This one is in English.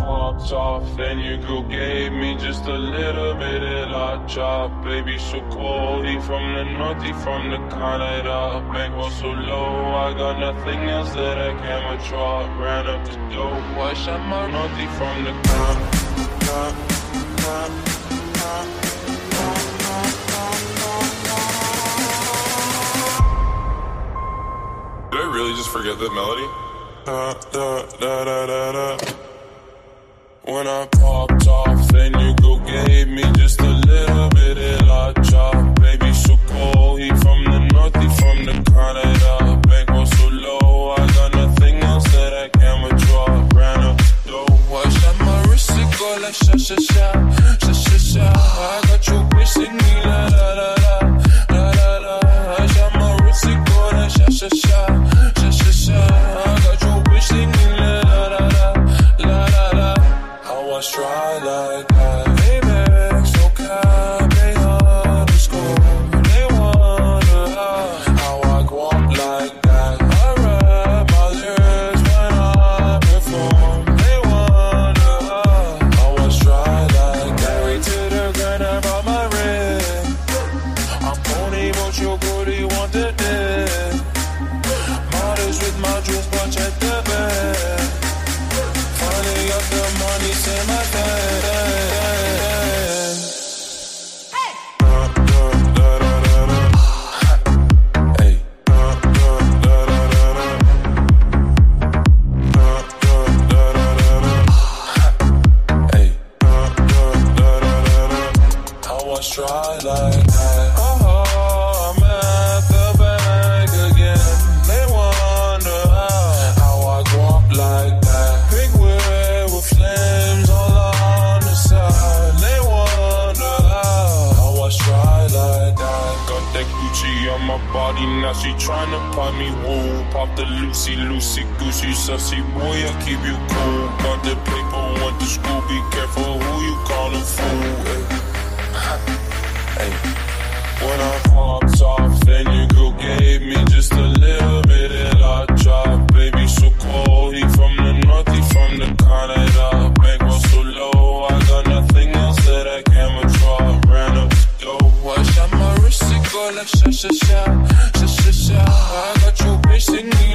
popped off, then your girl gave me just a little bit of la chop. Baby, so cold, he from the north, he from the Canada. Bankroll so low, I got nothing else that I can withdraw. Ran up the dough, I shot my north, he from the Did I really just forget that melody? Da, da, da, da, da, da. When I popped off, then you go gave me just a little bit of la chop. Baby, so cold, he from the north, he from the Canada. Bankroll so low, I got nothing else that I can withdraw. Ran up the dough, I shot my wrist, it go like sha sha sha, sha sha sha. I got your bitch singing la la la la, la la la. I shot my wrist, it go like sha sha sha, sha sha sha. Try like that. Try like that. Oh, I'm at the bank again. They wonder how, I go up like that. Big wheel with flames all on the side. They wonder how I try like that. Got that Gucci on my body, now she tryna pop me woo. Pop the Lucy, Lucy, Gucci, sussy boy, I keep you cool. Got the paper, went to school, be careful me just a little bit and I drop. Baby, so cold. He from the north, he from the Canada. Bankroll so low, I got nothing else that I can withdraw. Ran up the dough, I shot my wrist, it go like sha sha sha, sha sha sha. I got your bitch me.